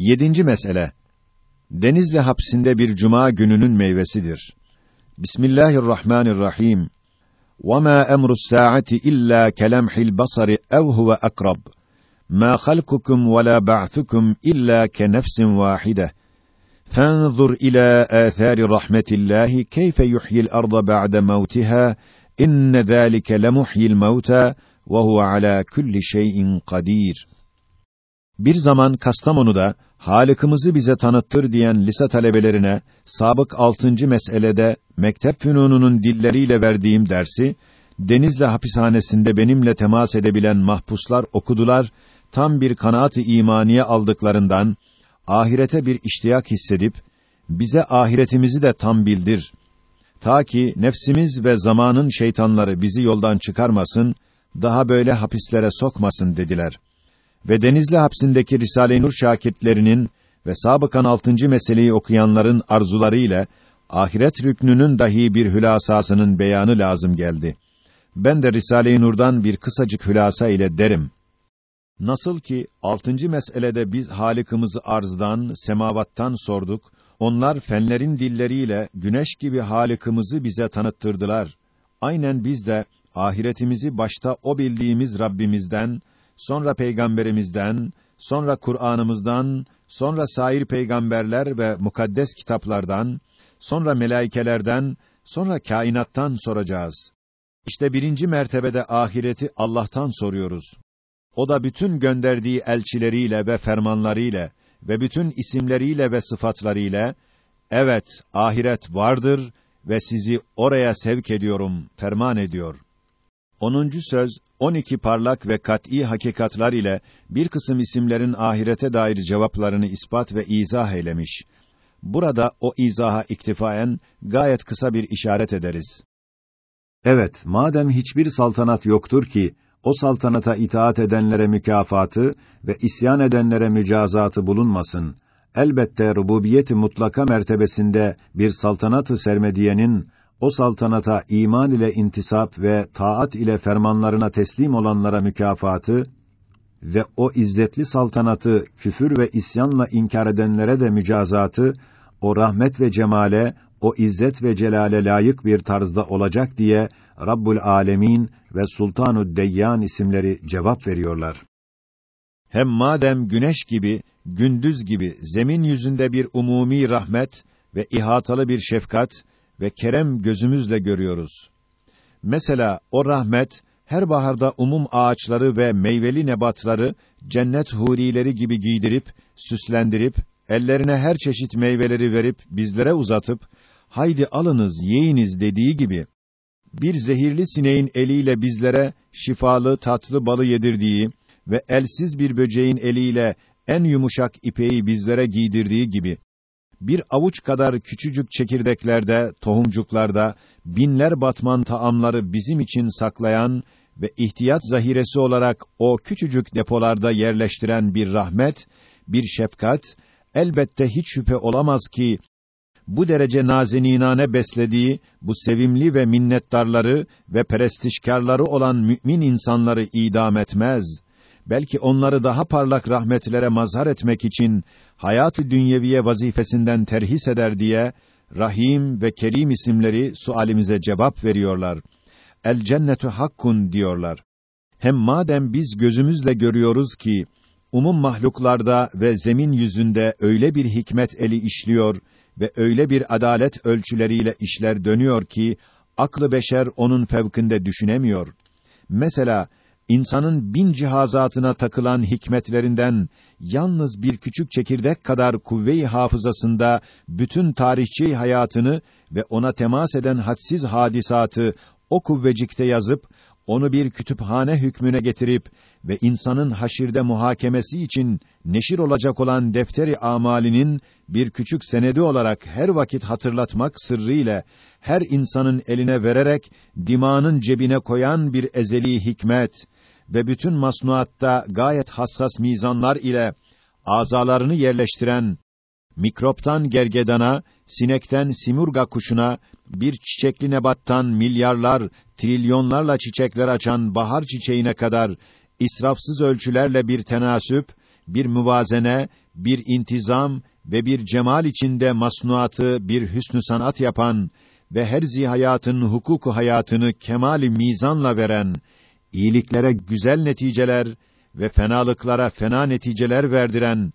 Yedinci mesele. Denizli hapsinde bir cuma gününün meyvesidir. Bismillahirrahmanirrahim. وَمَا أَمْرُ السَّاعَةِ إِلَّا كَلَمْحِ الْبَصَرِ أَوْ هُوَ أَقْرَبُ مَا خَلْقُكُمْ وَلَا بَعْثُكُمْ إِلَّا كَنَفْسٍ وَاحِدَةٍ فانظر إلى آثار رحمة الله كيف يحيي الأرض بعد موتها إن ذلك لمحيي الموتى وهو على كل شيء قدير Bir zaman Kastamonu'da Halık'ımızı bize tanıttır diyen lise talebelerine sabık altıncı meselede mektep fünununun dilleriyle verdiğim dersi Denizli hapishanesinde benimle temas edebilen mahpuslar okudular, tam bir kanaat-ı imaniye aldıklarından ahirete bir iştiyak hissedip bize ahiretimizi de tam bildir. Ta ki nefsimiz ve zamanın şeytanları bizi yoldan çıkarmasın, daha böyle hapislere sokmasın dediler. Ve Denizli hapsindeki Risale-i Nur şakirtlerinin ve sabıkan altıncı meseleyi okuyanların arzuları ile ahiret rüknünün dahi bir hülasasının beyanı lazım geldi. Ben de Risale-i Nur'dan bir kısacık hülasa ile derim. Nasıl ki altıncı meselede biz Halık'ımızı arzdan, semavattan sorduk, onlar fenlerin dilleriyle güneş gibi Halık'ımızı bize tanıttırdılar. Aynen biz de ahiretimizi başta o bildiğimiz Rabbimizden, sonra peygamberimizden, sonra Kur'an'ımızdan, sonra sair peygamberler ve mukaddes kitaplardan, sonra melaikelerden, sonra kainattan soracağız. İşte birinci mertebede ahireti Allah'tan soruyoruz. O da bütün gönderdiği elçileriyle ve fermanlarıyla ve bütün isimleriyle ve sıfatlarıyla evet ahiret vardır ve sizi oraya sevk ediyorum ferman ediyor. Onuncu söz 12 parlak ve kat'î hakikatlar ile bir kısım isimlerin ahirete dair cevaplarını ispat ve izah eylemiş. Burada o izaha iktifaen gayet kısa bir işaret ederiz. Evet, madem hiçbir saltanat yoktur ki o saltanata itaat edenlere mükafatı ve isyan edenlere mücazatı bulunmasın. Elbette rububiyeti mutlaka mertebesinde bir saltanatı sermediyenin o saltanata iman ile intisap ve taat ile fermanlarına teslim olanlara mükafatı ve o izzetli saltanatı küfür ve isyanla inkar edenlere de mücazatı o rahmet ve cemale, o izzet ve celale layık bir tarzda olacak diye Rabbul Alemin ve Sultanu Deyyan isimleri cevap veriyorlar. Hem madem güneş gibi, gündüz gibi zemin yüzünde bir umumi rahmet ve ihatalı bir şefkat ve kerem gözümüzle görüyoruz. Mesela o rahmet her baharda umum ağaçları ve meyveli nebatları cennet hurileri gibi giydirip, süslendirip, ellerine her çeşit meyveleri verip bizlere uzatıp haydi alınız, yiyiniz dediği gibi bir zehirli sineğin eliyle bizlere şifalı tatlı balı yedirdiği ve elsiz bir böceğin eliyle en yumuşak ipeği bizlere giydirdiği gibi bir avuç kadar küçücük çekirdeklerde, tohumcuklarda binler batman taamları bizim için saklayan ve ihtiyat zahiresi olarak o küçücük depolarda yerleştiren bir rahmet, bir şefkat elbette hiç şüphe olamaz ki bu derece nazeninane beslediği bu sevimli ve minnettarları ve perestişkarları olan mümin insanları idam etmez. Belki onları daha parlak rahmetlere mazhar etmek için hayat-ı dünyeviye vazifesinden terhis eder diye Rahim ve Kerim isimleri sualimize cevap veriyorlar. El cennetu hakkun diyorlar. Hem madem biz gözümüzle görüyoruz ki umum mahluklarda ve zemin yüzünde öyle bir hikmet eli işliyor ve öyle bir adalet ölçüleriyle işler dönüyor ki aklı beşer onun fevkinde düşünemiyor. Mesela insanın bin cihazatına takılan hikmetlerinden yalnız bir küçük çekirdek kadar kuvve-i hafızasında bütün tarihçi hayatını ve ona temas eden hadsiz hadisatı o kuvvecikte yazıp onu bir kütüphane hükmüne getirip ve insanın haşirde muhakemesi için neşir olacak olan defteri amalinin bir küçük senedi olarak her vakit hatırlatmak sırrıyla her insanın eline vererek dimağının cebine koyan bir ezeli hikmet ve bütün masnuatta gayet hassas mizanlar ile azalarını yerleştiren mikroptan gergedana, sinekten simurga kuşuna, bir çiçekli nebattan milyarlar, trilyonlarla çiçekler açan bahar çiçeğine kadar israfsız ölçülerle bir tenasüp, bir müvazene, bir intizam ve bir cemal içinde masnuatı bir hüsnü sanat yapan ve her zihayatın hukuku hayatını kemali mizanla veren, iyiliklere güzel neticeler ve fenalıklara fena neticeler verdiren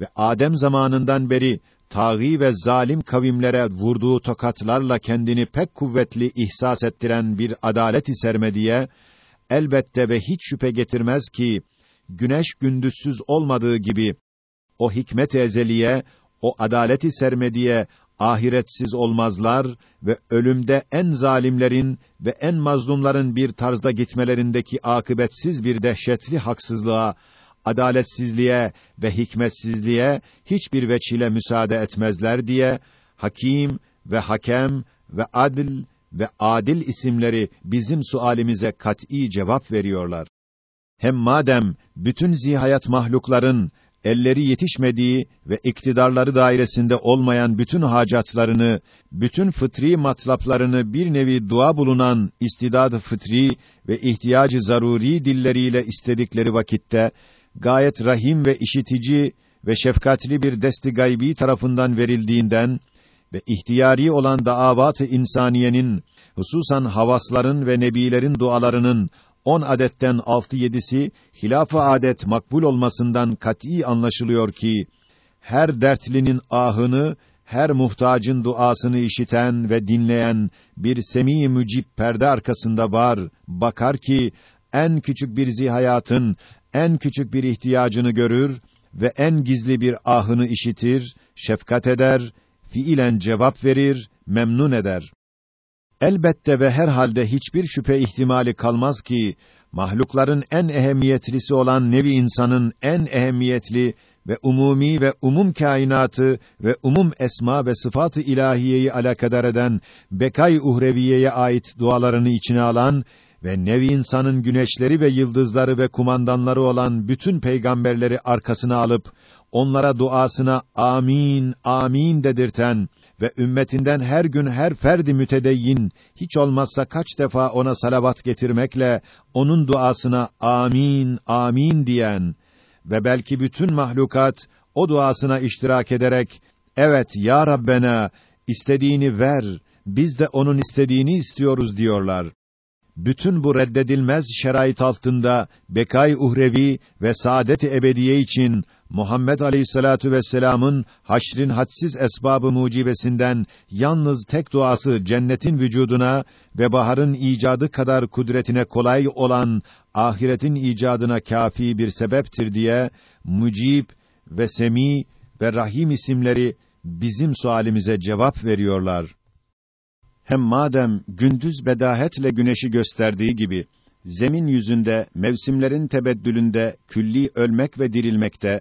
ve Adem zamanından beri tağî ve zalim kavimlere vurduğu tokatlarla kendini pek kuvvetli ihsas ettiren bir adalet-i sermediye elbette ve hiç şüphe getirmez ki güneş gündüzsüz olmadığı gibi o hikmet-i ezeliye, o adalet-i sermediye ahiretsiz olmazlar ve ölümde en zalimlerin ve en mazlumların bir tarzda gitmelerindeki akıbetsiz bir dehşetli haksızlığa, adaletsizliğe ve hikmetsizliğe hiçbir veçile müsaade etmezler diye Hakim ve Hakem ve Adil ve Adil isimleri bizim sualimize kat'î cevap veriyorlar. Hem madem bütün zihayat mahlukların elleri yetişmediği ve iktidarları dairesinde olmayan bütün hacatlarını, bütün fıtri matlaplarını bir nevi dua bulunan istidad fıtri ve ihtiyacı zaruri dilleriyle istedikleri vakitte gayet rahim ve işitici ve şefkatli bir desti gaybi tarafından verildiğinden ve ihtiyari olan daavat-ı insaniyenin hususan havasların ve nebilerin dualarının on adetten altı yedisi hilaf-ı adet makbul olmasından kat'î anlaşılıyor ki her dertlinin ahını her muhtacın duasını işiten ve dinleyen bir semi mücib perde arkasında var bakar ki en küçük bir zihayatın en küçük bir ihtiyacını görür ve en gizli bir ahını işitir, şefkat eder, fiilen cevap verir, memnun eder. Elbette ve herhalde hiçbir şüphe ihtimali kalmaz ki mahlukların en ehemmiyetlisi olan nevi insanın en ehemmiyetli ve umumi ve umum kainatı ve umum esma ve sıfat-ı ilahiyeyi alakadar eden bekay uhreviyeye ait dualarını içine alan ve nevi insanın güneşleri ve yıldızları ve kumandanları olan bütün peygamberleri arkasına alıp onlara duasına amin amin dedirten ve ümmetinden her gün her ferdi mütedeyyin hiç olmazsa kaç defa ona salavat getirmekle onun duasına amin amin diyen ve belki bütün mahlukat o duasına iştirak ederek evet ya Rabbena istediğini ver biz de onun istediğini istiyoruz. diyorlar bütün bu reddedilmez şerait altında bekay uhrevi ve saadet-i ebediye için Muhammed Aleyhissalatu vesselam'ın haşrin hadsiz esbabı mucibesinden yalnız tek duası cennetin vücuduna ve baharın icadı kadar kudretine kolay olan ahiretin icadına kafi bir sebeptir diye mucib ve semi ve rahim isimleri bizim sualimize cevap veriyorlar. Hem madem gündüz bedahetle güneşi gösterdiği gibi zemin yüzünde mevsimlerin tebeddülünde külli ölmek ve dirilmekte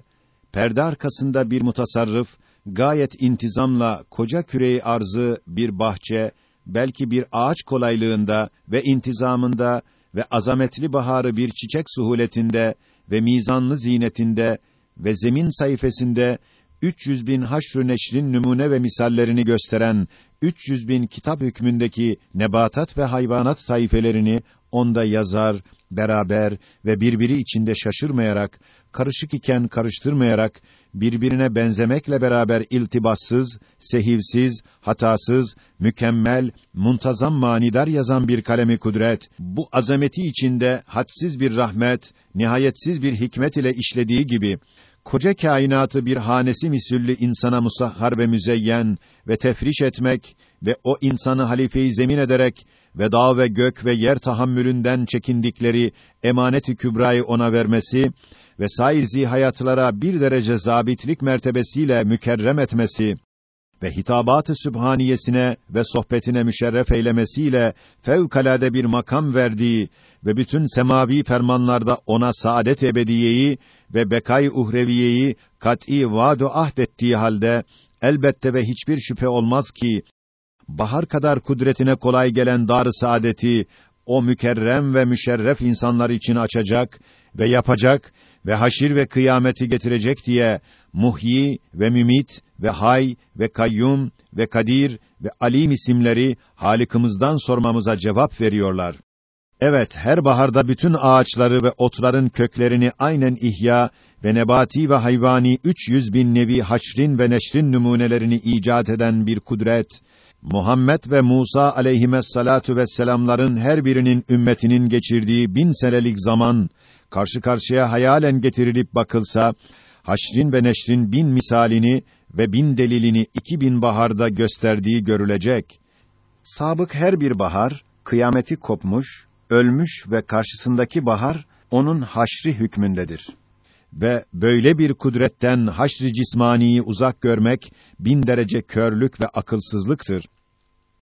perde arkasında bir mutasarrıf gayet intizamla koca küreyi arzı bir bahçe belki bir ağaç kolaylığında ve intizamında ve azametli baharı bir çiçek suhuletinde ve mizanlı zinetinde ve zemin sayfasında 300 bin haşr neşrin numune ve misallerini gösteren 300 bin kitap hükmündeki nebatat ve hayvanat taifelerini onda yazar, beraber ve birbiri içinde şaşırmayarak, karışık iken karıştırmayarak, birbirine benzemekle beraber iltibassız, sehivsiz, hatasız, mükemmel, muntazam manidar yazan bir kalemi kudret, bu azameti içinde hadsiz bir rahmet, nihayetsiz bir hikmet ile işlediği gibi, koca kainatı bir hanesi misüllü insana musahhar ve müzeyyen ve tefriş etmek ve o insanı halife-i zemin ederek ve dağ ve gök ve yer tahammülünden çekindikleri emanet-i kübrayı ona vermesi ve sair hayatlara bir derece zabitlik mertebesiyle mükerrem etmesi ve hitabat-ı sübhaniyesine ve sohbetine müşerref eylemesiyle fevkalade bir makam verdiği ve bütün semavi fermanlarda ona saadet ebediyeyi ve bekay uhreviyeyi kat'î vaadu ahdettiği halde elbette ve hiçbir şüphe olmaz ki bahar kadar kudretine kolay gelen dar saadeti o mükerrem ve müşerref insanlar için açacak ve yapacak ve haşir ve kıyameti getirecek diye muhyi ve mümit ve hay ve kayyum ve kadir ve alim isimleri Halikimizden sormamıza cevap veriyorlar. Evet, her baharda bütün ağaçları ve otların köklerini aynen ihya ve nebati ve hayvani 300 bin nevi haşrin ve neşrin numunelerini icat eden bir kudret, Muhammed ve Musa aleyhissalatu vesselamların her birinin ümmetinin geçirdiği bin senelik zaman, karşı karşıya hayalen getirilip bakılsa, haşrin ve neşrin bin misalini ve bin delilini iki bin baharda gösterdiği görülecek. Sabık her bir bahar, kıyameti kopmuş, ölmüş ve karşısındaki bahar, onun haşri hükmündedir. Ve böyle bir kudretten haşri cismaniyi uzak görmek, bin derece körlük ve akılsızlıktır.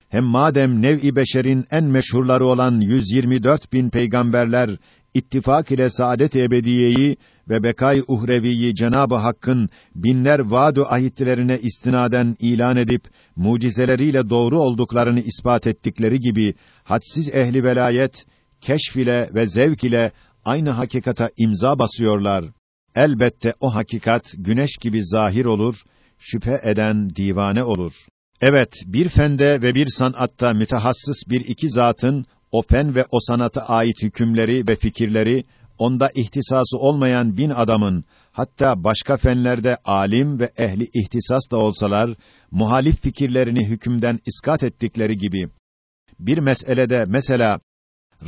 Hem madem nev-i beşerin en meşhurları olan 124 bin peygamberler, ittifak ile saadet-i ebediyeyi ve bekay uhreviyi Cenabı Hakk'ın binler vaadu ahitlerine istinaden ilan edip mucizeleriyle doğru olduklarını ispat ettikleri gibi hadsiz ehli velayet keşf ile ve zevk ile aynı hakikata imza basıyorlar. Elbette o hakikat güneş gibi zahir olur, şüphe eden divane olur. Evet, bir fende ve bir sanatta mütehassıs bir iki zatın o fen ve o sanata ait hükümleri ve fikirleri onda ihtisası olmayan bin adamın hatta başka fenlerde alim ve ehli ihtisas da olsalar muhalif fikirlerini hükümden iskat ettikleri gibi bir meselede mesela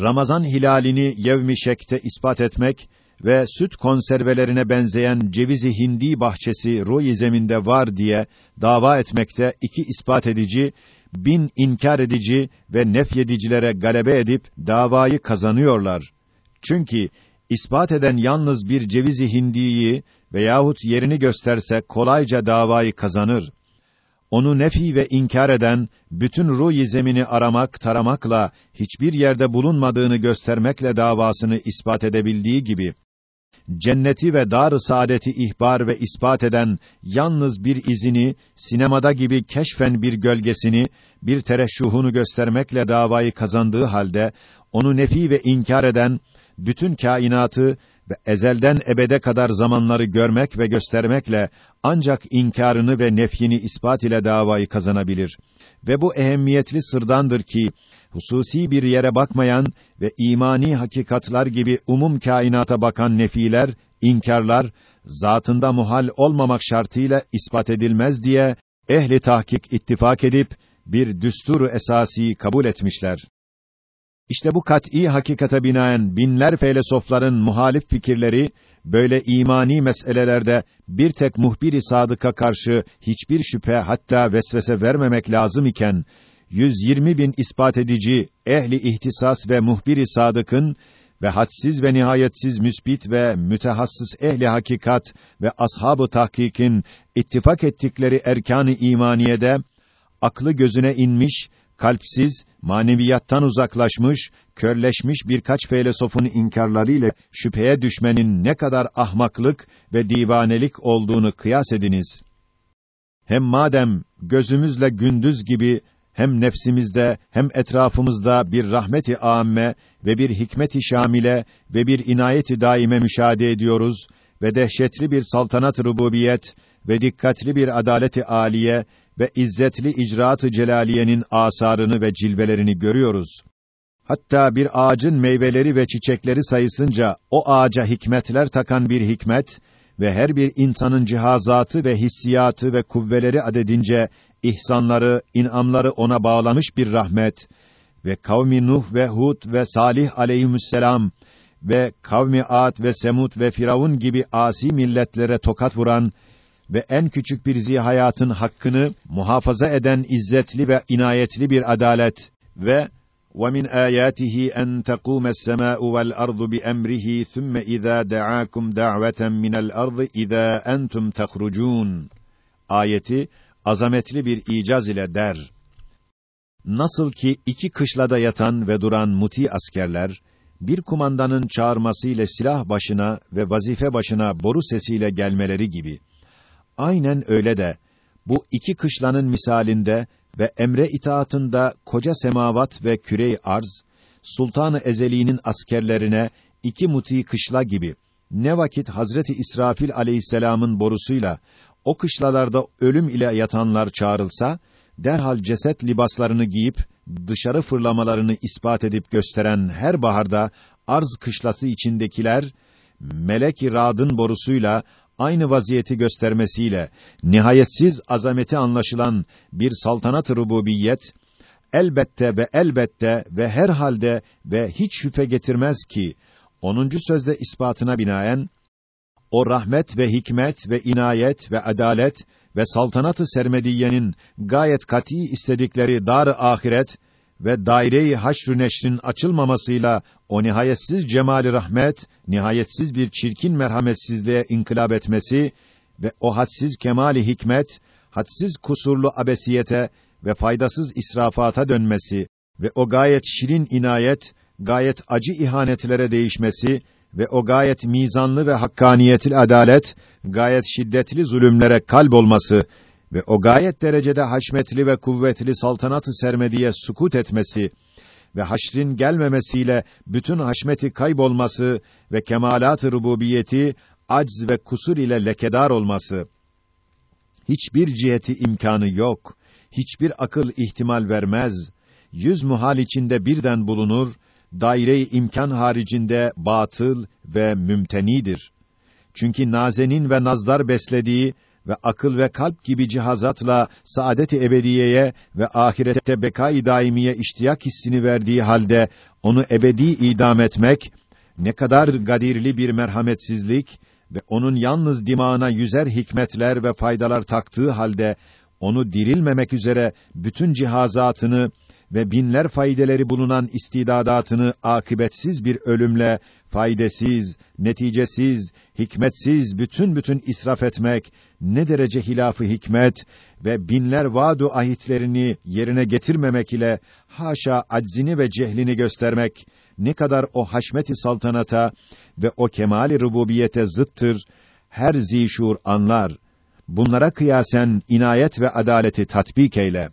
Ramazan hilalini yevmi şekte ispat etmek ve süt konservelerine benzeyen cevizi hindi bahçesi ruh zeminde var diye dava etmekte iki ispat edici, bin inkar edici ve nefyedicilere galebe edip davayı kazanıyorlar. Çünkü ispat eden yalnız bir cevizi hindiyi veyahut yerini gösterse kolayca davayı kazanır. Onu nefi ve inkar eden, bütün ruh zemini aramak, taramakla, hiçbir yerde bulunmadığını göstermekle davasını ispat edebildiği gibi, cenneti ve dar-ı saadeti ihbar ve ispat eden yalnız bir izini, sinemada gibi keşfen bir gölgesini, bir tereşşuhunu göstermekle davayı kazandığı halde, onu nefi ve inkar eden, bütün kainatı ve ezelden ebede kadar zamanları görmek ve göstermekle ancak inkarını ve nefyini ispat ile davayı kazanabilir. Ve bu ehemmiyetli sırdandır ki hususi bir yere bakmayan ve imani hakikatlar gibi umum kainata bakan nefiler, inkarlar zatında muhal olmamak şartıyla ispat edilmez diye ehli tahkik ittifak edip bir düsturu esasi kabul etmişler. İşte bu kat'î hakikate binaen binler felsefeler'in muhalif fikirleri böyle imani meselelerde bir tek muhbir-i sadıka karşı hiçbir şüphe hatta vesvese vermemek lazım iken 120 bin ispat edici ehli ihtisas ve muhbir-i sadıkın ve hadsiz ve nihayetsiz müsbit ve mütehassıs ehli hakikat ve ashab-ı tahkikin ittifak ettikleri erkan-ı imaniyede aklı gözüne inmiş kalpsiz, maneviyattan uzaklaşmış, körleşmiş birkaç felsefonun inkarlarıyla şüpheye düşmenin ne kadar ahmaklık ve divanelik olduğunu kıyas ediniz. Hem madem gözümüzle gündüz gibi hem nefsimizde hem etrafımızda bir rahmeti âmme ve bir hikmeti şamile ve bir inayeti daime müşahede ediyoruz ve dehşetli bir saltanat rububiyet ve dikkatli bir adaleti âliye ve izzetli icraat-ı celaliyenin asarını ve cilvelerini görüyoruz. Hatta bir ağacın meyveleri ve çiçekleri sayısınca o ağaca hikmetler takan bir hikmet ve her bir insanın cihazatı ve hissiyatı ve kuvveleri adedince ihsanları, inamları ona bağlamış bir rahmet ve kavmi Nuh ve Hud ve Salih aleyhisselam ve kavmi Ad ve Semud ve Firavun gibi asi milletlere tokat vuran ve en küçük bir zihayatın hakkını muhafaza eden izzetli ve inayetli bir adalet ve وَمِنْ آيَاتِهِ أَنْ تَقُومَ السَّمَاءُ وَالْأَرْضُ بِأَمْرِهِ ثُمَّ إِذَا دَعَاكُمْ دَعْوَةً مِنَ الْأَرْضِ إِذَا أَنْتُمْ تَخْرُجُونَ Ayeti azametli bir icaz ile der. Nasıl ki iki kışlada yatan ve duran muti askerler bir kumandanın çağırmasıyla silah başına ve vazife başına boru sesiyle gelmeleri gibi Aynen öyle de bu iki kışlanın misalinde ve emre itaatında koca semavat ve küre arz Sultanı Ezeli'nin askerlerine iki muti kışla gibi ne vakit Hazreti İsrafil aleyhisselamın borusuyla o kışlalarda ölüm ile yatanlar çağrılsa derhal ceset libaslarını giyip dışarı fırlamalarını ispat edip gösteren her baharda arz kışlası içindekiler melek-i radın borusuyla aynı vaziyeti göstermesiyle nihayetsiz azameti anlaşılan bir saltanat-ı rububiyet elbette ve elbette ve her halde ve hiç şüphe getirmez ki 10. sözde ispatına binaen o rahmet ve hikmet ve inayet ve adalet ve saltanatı sermediyenin gayet kati istedikleri dar-ı ahiret ve daire-i haşr neşrin açılmamasıyla o nihayetsiz cemali rahmet, nihayetsiz bir çirkin merhametsizliğe inkılap etmesi ve o hadsiz kemali hikmet, hadsiz kusurlu abesiyete ve faydasız israfata dönmesi ve o gayet şirin inayet, gayet acı ihanetlere değişmesi ve o gayet mizanlı ve hakkaniyetil adalet, gayet şiddetli zulümlere kalp olması ve o gayet derecede haşmetli ve kuvvetli saltanatı sermediye sukut etmesi ve haşrin gelmemesiyle bütün haşmeti kaybolması ve kemalat-ı rububiyeti acz ve kusur ile lekedar olması hiçbir ciheti imkanı yok. Hiçbir akıl ihtimal vermez. Yüz muhal içinde birden bulunur. Daire-i imkan haricinde batıl ve mümtenidir. Çünkü nazenin ve nazlar beslediği ve akıl ve kalp gibi cihazatla saadet-i ebediyeye ve ahirette bekâ-i daimiye iştiyak hissini verdiği halde onu ebedi idam etmek ne kadar gadirli bir merhametsizlik ve onun yalnız dimağına yüzer hikmetler ve faydalar taktığı halde onu dirilmemek üzere bütün cihazatını ve binler faydeleri bulunan istidadatını akıbetsiz bir ölümle faydasız, neticesiz, hikmetsiz bütün bütün israf etmek ne derece hilafı hikmet ve binler vaadu ahitlerini yerine getirmemek ile haşa aczini ve cehlini göstermek ne kadar o haşmeti saltanata ve o kemali rububiyete zıttır her zişur anlar. Bunlara kıyasen inayet ve adaleti tatbik eyle.